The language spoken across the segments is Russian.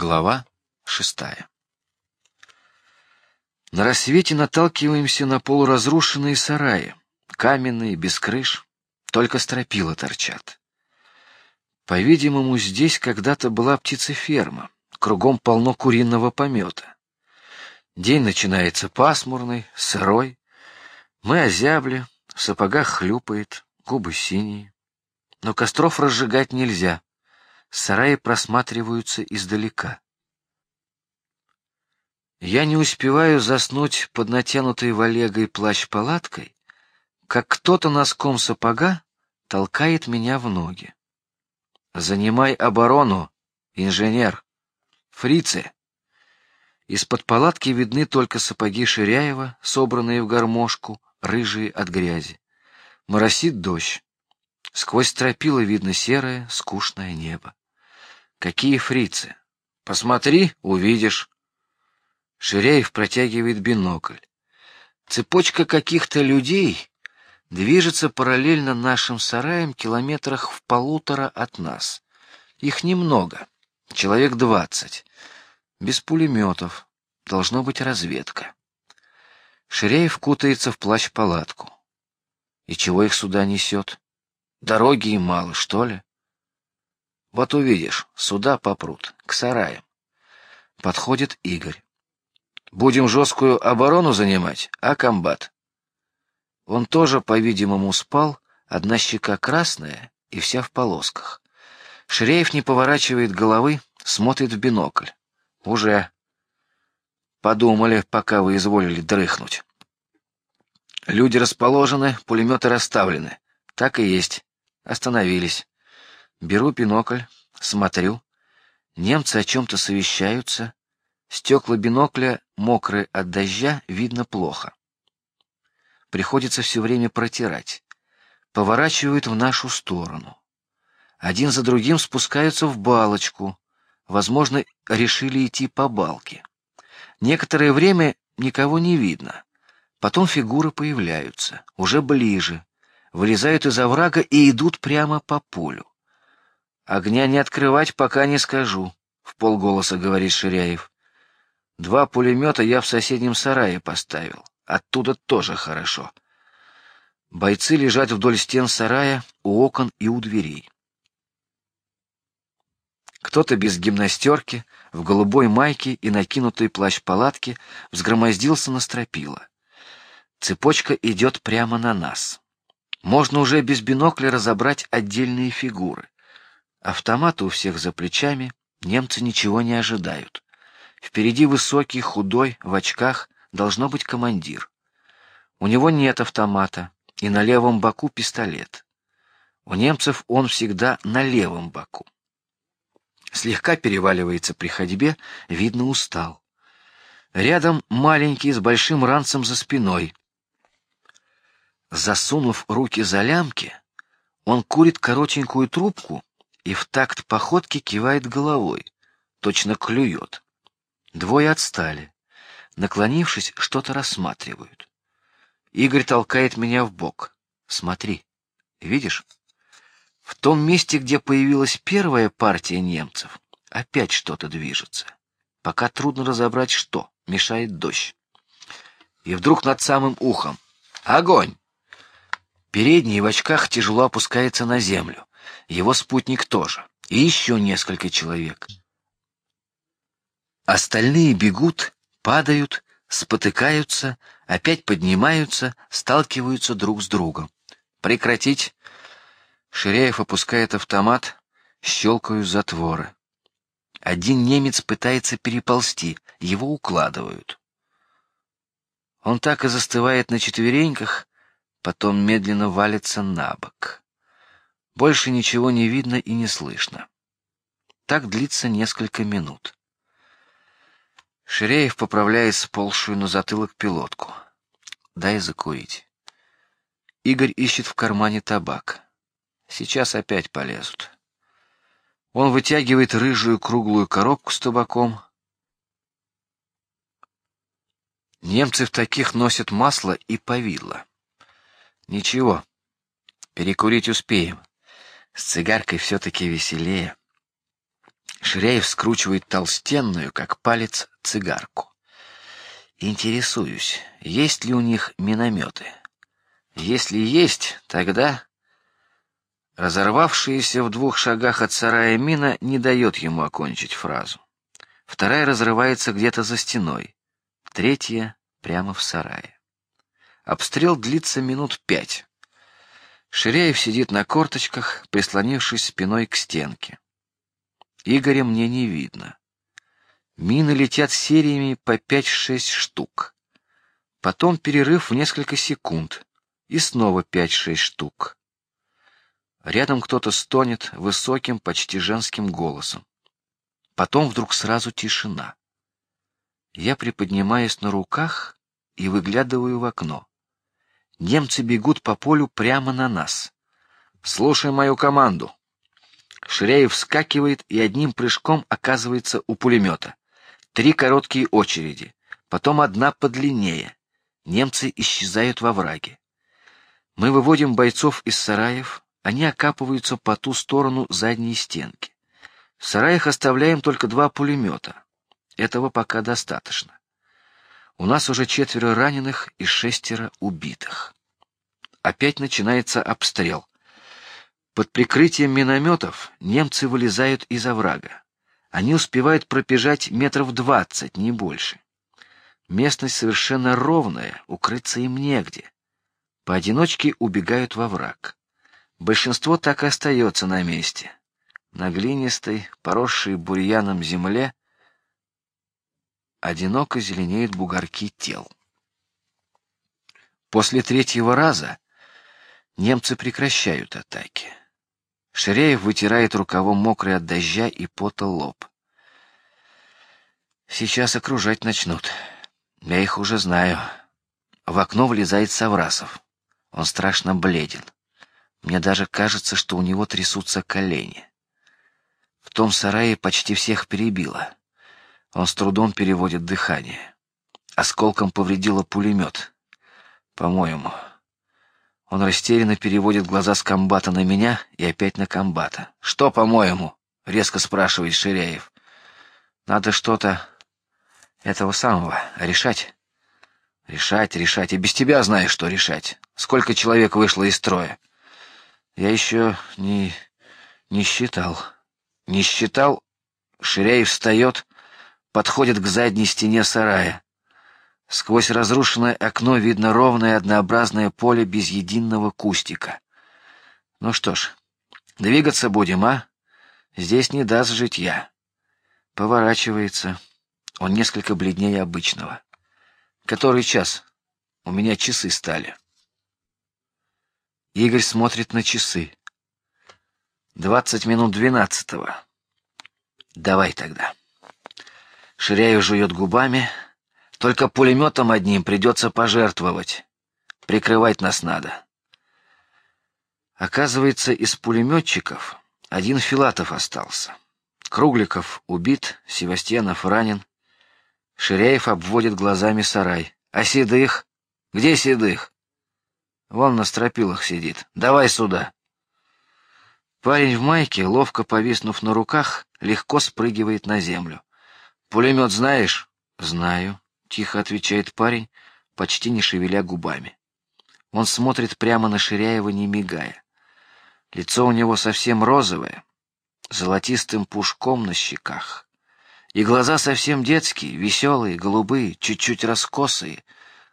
Глава шестая. На рассвете наталкиваемся на полуразрушенные сараи, каменные, без крыш, только стропила торчат. По-видимому, здесь когда-то была птицеферма, кругом полно куриного помета. День начинается пасмурный, сырой. Мы озябли, в сапогах хлюпает, губы синие. Но костров разжигать нельзя. Сараи просматриваются издалека. Я не успеваю заснуть под натянутой валегой плащ-палаткой, как кто-то носком сапога толкает меня в ноги. Занимай оборону, инженер. Фрицы. Из-под палатки видны только сапоги Ширяева, собранные в гармошку, рыжие от грязи. Моросит дождь. Сквозь стропила видно серое, скучное небо. Какие фрицы? Посмотри, увидишь. Ширяев протягивает бинокль. Цепочка каких-то людей движется параллельно нашим сараям километрах в полутора от нас. Их немного, человек двадцать, без пулеметов. Должно быть разведка. Ширяев кутается в плащ-палатку. И чего их сюда несет? Дороги им мало, что ли? Вот увидишь, сюда попрут, к сараям. Подходит Игорь. Будем жесткую оборону занимать, а комбат? Он тоже, по-видимому, спал, одна щека красная и вся в полосках. Ширяев не поворачивает головы, смотрит в бинокль. Уже подумали, пока вы изволили дрыхнуть. Люди расположены, пулеметы расставлены. Так и есть. Остановились. Беру бинокль, смотрю. Немцы о чем-то совещаются. Стекла бинокля мокрые от дождя, видно плохо. Приходится все время протирать. Поворачивают в нашу сторону. Один за другим спускаются в балочку. Возможно, решили идти по балке. Некоторое время никого не видно. Потом фигуры появляются, уже ближе, вылезают из оврага и идут прямо по полю. Огня не открывать, пока не скажу, в полголоса говорит Ширяев. Два пулемета я в соседнем сарае поставил, оттуда тоже хорошо. Бойцы лежат вдоль стен сарая, у окон и у дверей. Кто-то без гимнастерки, в голубой майке и накинутой плащ-палатке взгромоздился на стропила. Цепочка идет прямо на нас. Можно уже без бинокля разобрать отдельные фигуры. Автоматы у всех за плечами, немцы ничего не ожидают. Впереди высокий, худой, в очках, должно быть командир. У него нет автомата, и на левом боку пистолет. У немцев он всегда на левом боку. Слегка переваливается при ходьбе, видно устал. Рядом маленький с большим ранцем за спиной. Засунув руки за лямки, он курит коротенькую трубку и в такт походки кивает головой, точно клюет. Двое отстали, наклонившись, что-то рассматривают. Игорь толкает меня в бок. Смотри, видишь? В том месте, где появилась первая партия немцев, опять что-то движется. Пока трудно разобрать, что мешает дождь. И вдруг над самым ухом огонь. Передний в очках тяжело опускается на землю его спутник тоже, и еще несколько человек. Остальные бегут, падают, спотыкаются, опять поднимаются, сталкиваются друг с другом. Прекратить. Ширяев опускает автомат, щелкают затворы. Один немец пытается переползти, его укладывают. Он так и застывает на четвереньках, потом медленно валится на бок. Больше ничего не видно и не слышно. Так длится несколько минут. Ширяев поправляет сползшую на затылок пилотку. Дай закурить. Игорь ищет в кармане табак. Сейчас опять полезут. Он вытягивает рыжую круглую коробку с табаком. Немцы в таких носят масло и повидло. Ничего, перекурить успеем. С цигаркой все-таки веселее. Ширяев скручивает толстенную, как палец, цигарку. Интересуюсь, есть ли у них минометы. Если есть, тогда разорвавшаяся в двух шагах от сарая мина не дает ему окончить фразу. Вторая разрывается где-то за стеной, третья прямо в сарае. Обстрел длится минут пять. Ширяев сидит на корточках, прислонившись спиной к стенке. Игоря мне не видно. Мины летят сериями по пять-шесть штук. Потом перерыв в несколько секунд и снова пять-шесть штук. Рядом кто-то стонет высоким, почти женским голосом. Потом вдруг сразу тишина. Я приподнимаюсь на руках и выглядываю в окно. Немцы бегут по полю прямо на нас. Слушай мою команду. Ширяев вскакивает и одним прыжком оказывается у пулемета. Три короткие очереди, потом одна подлиннее. Немцы исчезают во враге. Мы выводим бойцов из сараев, они окапываются по ту сторону задней стенки. В сараях оставляем только два пулемета. Этого пока достаточно. У нас уже четверо раненых и шестеро убитых. Опять начинается обстрел. Под прикрытием минометов немцы вылезают из оврага. Они успевают пробежать метров двадцать, не больше. Местность совершенно ровная, укрыться им негде. Поодиночке убегают во враг. Большинство так и остается на месте. На глинистой, поросшей бурьяном земле одиноко зеленеют бугорки тел. После третьего раза немцы прекращают атаки. Ширяев вытирает рукавом мокрый от дождя и пота лоб. Сейчас окружать начнут. Я их уже знаю. В окно влезает Саврасов. Он страшно бледен. Мне даже кажется, что у него трясутся колени. В том сарае почти всех перебило. Он с трудом переводит дыхание. Осколком повредило пулемет, по-моему. Он растерянно переводит глаза с комбата на меня и опять на комбата. Что, по-моему? резко спрашивает Ширяев. Надо что-то этого самого решать. Решать, решать. И без тебя знаешь, что решать. Сколько человек вышло из строя? Я еще не не считал. Не считал. Ширяев встает, подходит к задней стене сарая. Сквозь разрушенное окно видно ровное однообразное поле без единого кустика. Ну что ж, двигаться будем, а? Здесь не даст жить я. Поворачивается. Он несколько бледнее обычного. Который час? У меня часы стали. Игорь смотрит на часы. Двадцать минут двенадцатого. Давай тогда. Ширяев жует губами. Только пулеметом одним придется пожертвовать. Прикрывать нас надо. Оказывается, из пулеметчиков один Филатов остался. Кругликов убит, Севастьянов ранен. Ширяев обводит глазами сарай. А седых? Где седых? Вон на стропилах сидит. Давай сюда. Парень в майке, ловко повиснув на руках, легко спрыгивает на землю. Пулемет знаешь? Знаю тихо отвечает парень, почти не шевеля губами. Он смотрит прямо на Ширяева, не мигая. Лицо у него совсем розовое, золотистым пушком на щеках, и глаза совсем детские, веселые, голубые, чуть-чуть раскосые,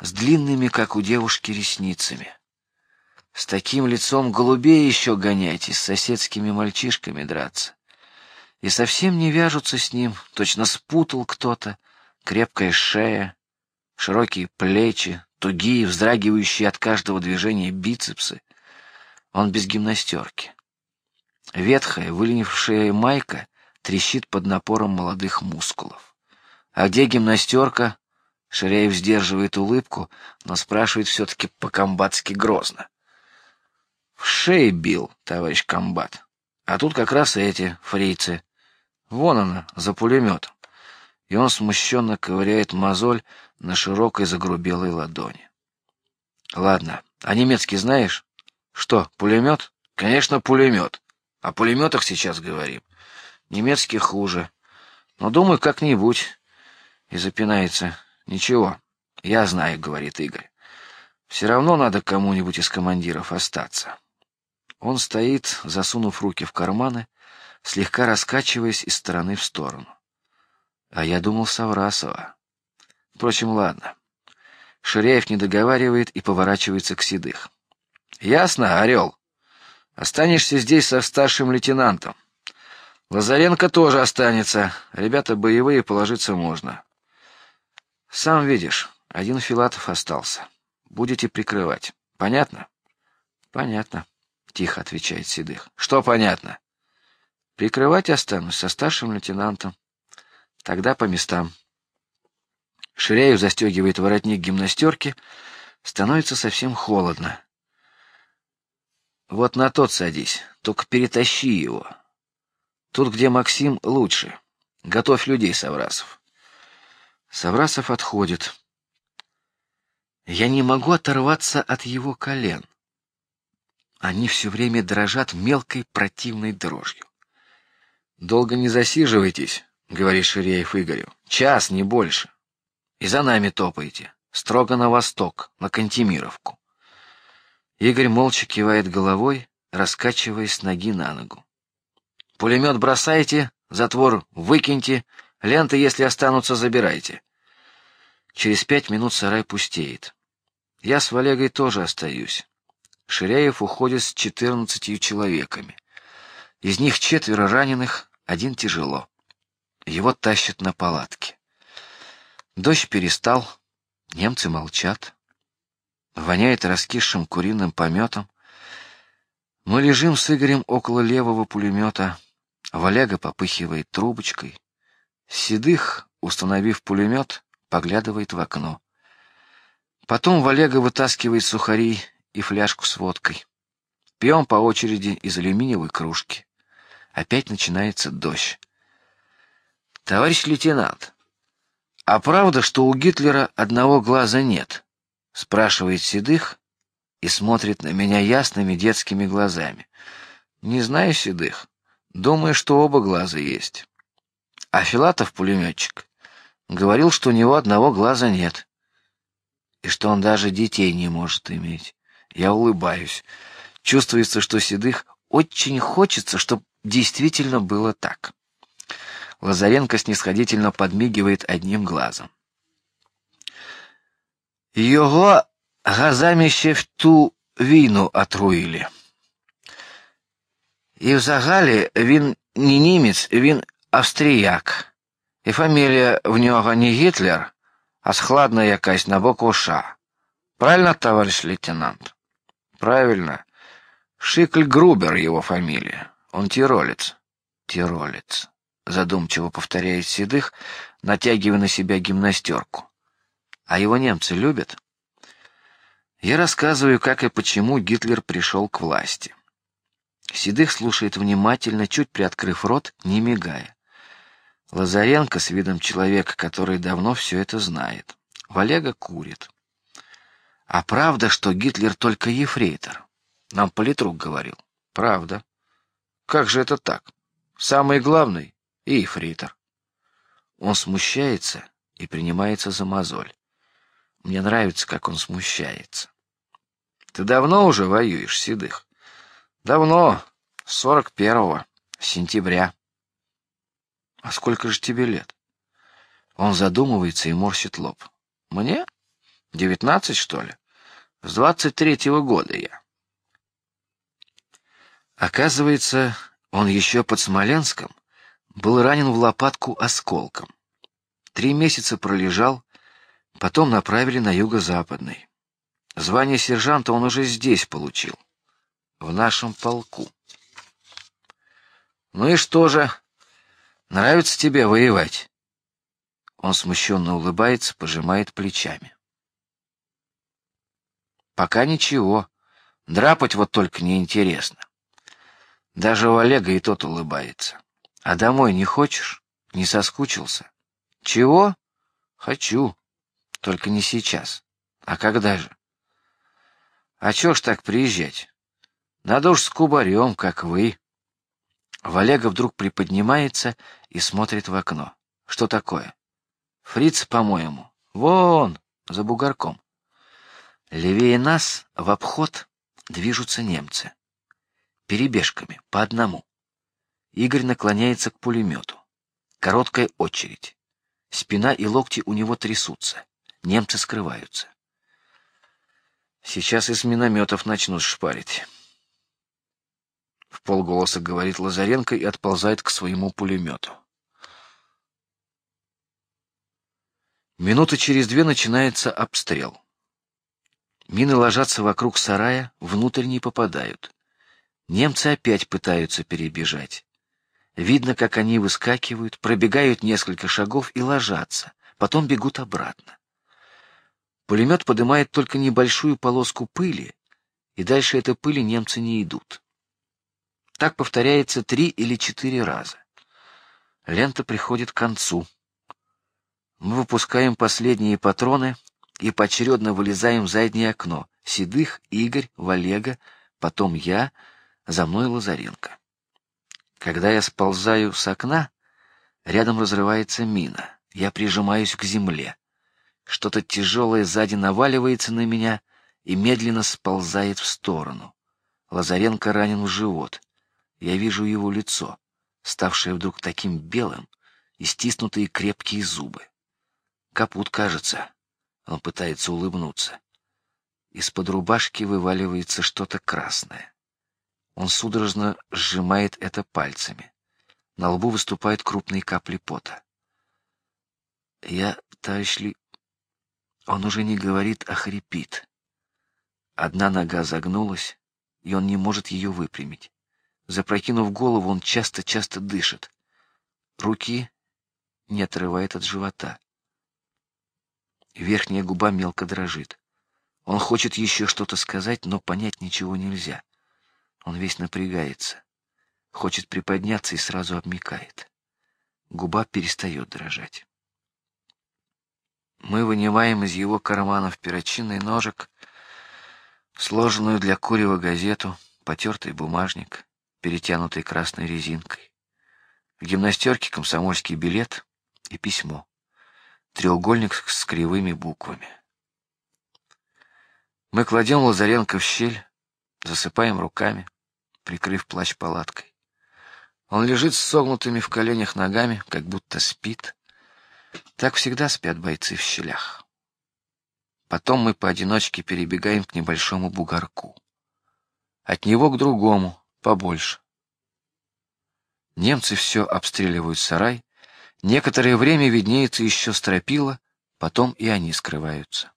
с длинными, как у девушки, ресницами. С таким лицом голубей еще гонять и с соседскими мальчишками драться. И совсем не вяжутся с ним, точно спутал кто-то, крепкая шея, широкие плечи, тугие, вздрагивающие от каждого движения бицепсы. Он без гимнастерки. Ветхая, выленившая майка трещит под напором молодых мускулов. А где гимнастерка? Ширяев сдерживает улыбку, но спрашивает все-таки по-комбатски грозно. В шее бил, товарищ комбат. А тут как раз эти фрицы. Вон она за пулеметом и он смущенно ковыряет мозоль на широкой загрубелой ладони. Ладно, а немецкий знаешь? Что, пулемет? Конечно, пулемет. О пулеметах сейчас говорим. немецкий хуже. Но думаю, как-нибудь. И запинается. Ничего, я знаю, говорит Игорь. Все равно надо кому-нибудь из командиров остаться. Он стоит, засунув руки в карманы, слегка раскачиваясь из стороны в сторону. А я думал Саврасова. Впрочем, ладно. Ширяев не договаривает и поворачивается к седых. Ясно, Орел. Останешься здесь со старшим лейтенантом. Лазаренко тоже останется. Ребята боевые, положиться можно. Сам видишь, один Филатов остался. Будете прикрывать. Понятно? Понятно. Тихо отвечает Седых. Что понятно? Прикрывать останусь со старшим лейтенантом. Тогда по местам. Ширяев застегивает воротник гимнастерки. Становится совсем холодно. Вот на тот садись, только перетащи его. Тут, где Максим, лучше. Готовь людей, Саврасов. Саврасов отходит. Я не могу оторваться от его колен. Они все время дрожат мелкой противной дрожью. Долго не засиживайтесь, говорит Ширяев Игорю. Час не больше. И за нами топайте, строго на восток, на Кантемировку. Игорь молча кивает головой, раскачиваясь ноги на ногу. Пулемет бросайте, затвор выкиньте, ленты, если останутся, забирайте. Через пять минут сарай пустеет. Я с Валегой тоже остаюсь. Ширяев уходит с четырнадцатью человеками. Из них четверо раненых, один тяжело. Его тащат на палатке. Дождь перестал, немцы молчат. Воняет раскисшим куриным пометом. Мы лежим с Игорем около левого пулемета. Валяга попыхивает трубочкой. Седых, установив пулемет, поглядывает в окно. Потом Валега вытаскивает сухари и фляжку с водкой. Пьем по очереди из алюминиевой кружки. Опять начинается дождь. Товарищ лейтенант, а правда, что у Гитлера одного глаза нет? спрашивает Седых и смотрит на меня ясными детскими глазами. Не знаю Седых, думаю, что оба глаза есть. А Филатов пулеметчик говорил, что у него одного глаза нет и что он даже детей не может иметь. Я улыбаюсь. Чувствуется, что Седых очень хочется, чтобы действительно было так. Лазаренко снисходительно подмигивает одним глазом. Його газами ще в ту війну отруїли. І взагалі він не німець, він австріяк. І фамілія в нього не Гітлер, а складна якась на боку Ша. Правильно, товарищ лейтенант? Правильно. Шикль Грубер его фамилия. Он тиролец. Тиролец. Задумчиво повторяет Седых, натягивая на себя гимнастерку. А его немцы любят? Я рассказываю, как и почему Гитлер пришел к власти. Седых слушает внимательно, чуть приоткрыв рот, не мигая. Лазаренко с видом человека, который давно все это знает. Валега курит. А правда, что Гитлер только ефрейтор? Нам политрук говорил. Правда. Как же это так? Самый главный и ефрейтор. Он смущается и принимается за мозоль. Мне нравится, как он смущается. Ты давно уже воюешь, седых? Давно, сорок первого сентября. А сколько же тебе лет? Он задумывается и морщит лоб. Мне? Девятнадцать, что ли? С двадцать третьего года я. Оказывается, он еще под Смоленском был ранен в лопатку осколком. Три месяца пролежал, потом направили на юго-западный. Звание сержанта он уже здесь получил, в нашем полку. Ну и что же? Нравится тебе воевать? Он смущенно улыбается, пожимает плечами. Пока ничего. Драпать вот только неинтересно. Даже у Олега и тот улыбается. А домой не хочешь? Не соскучился? Чего? Хочу. Только не сейчас. А когда же? А чё ж так приезжать? Надо уж с кубарем, как вы. Валега вдруг приподнимается и смотрит в окно. Что такое? Фриц, по-моему. Вон, за бугорком. Левее нас в обход движутся немцы. Перебежками, по одному. Игорь наклоняется к пулемету. Короткая очередь. Спина и локти у него трясутся. Немцы скрываются. Сейчас из минометов начнут шпарить. В полголоса говорит Лазаренко и отползает к своему пулемету. Минуты через две начинается обстрел. Мины ложатся вокруг сарая, внутрь не попадают. Немцы опять пытаются перебежать. Видно, как они выскакивают, пробегают несколько шагов и ложатся, потом бегут обратно. Пулемет поднимает только небольшую полоску пыли, и дальше этой пыли немцы не идут. Так повторяется три или четыре раза. Лента приходит к концу. Мы выпускаем последние патроны и поочередно вылезаем в заднее окно. Седых, Игорь, Валега, потом я, за мной Лазаренко. Когда я сползаю с окна, рядом разрывается мина. Я прижимаюсь к земле. Что-то тяжелое сзади наваливается на меня и медленно сползает в сторону. Лазаренко ранен в живот. Я вижу его лицо, ставшее вдруг таким белым, и стиснутые крепкие зубы. Капут, кажется. Он пытается улыбнуться. Из-под рубашки вываливается что-то красное. Он судорожно сжимает это пальцами. На лбу выступают крупные капли пота. Я, товарищ Ли... Он уже не говорит, а хрипит. Одна нога загнулась, и он не может ее выпрямить. Запрокинув голову, он часто-часто дышит. Руки не отрывает от живота. Верхняя губа мелко дрожит. Он хочет еще что-то сказать, но понять ничего нельзя. Он весь напрягается, хочет приподняться и сразу обмикает. Губа перестает дрожать. Мы вынимаем из его карманов перочинный ножик, сложенную для курева газету, потертый бумажник, перетянутый красной резинкой, в гимнастерке комсомольский билет и письмо треугольник с кривыми буквами. Мы кладем Лазаренко в щель, засыпаем руками, прикрыв плащ палаткой. Он лежит с согнутыми в коленях ногами, как будто спит. Так всегда спят бойцы в щелях. Потом мы поодиночке перебегаем к небольшому бугорку. От него к другому, побольше. Немцы все обстреливают сарай, Некоторое время виднеется еще стропила, потом и они скрываются.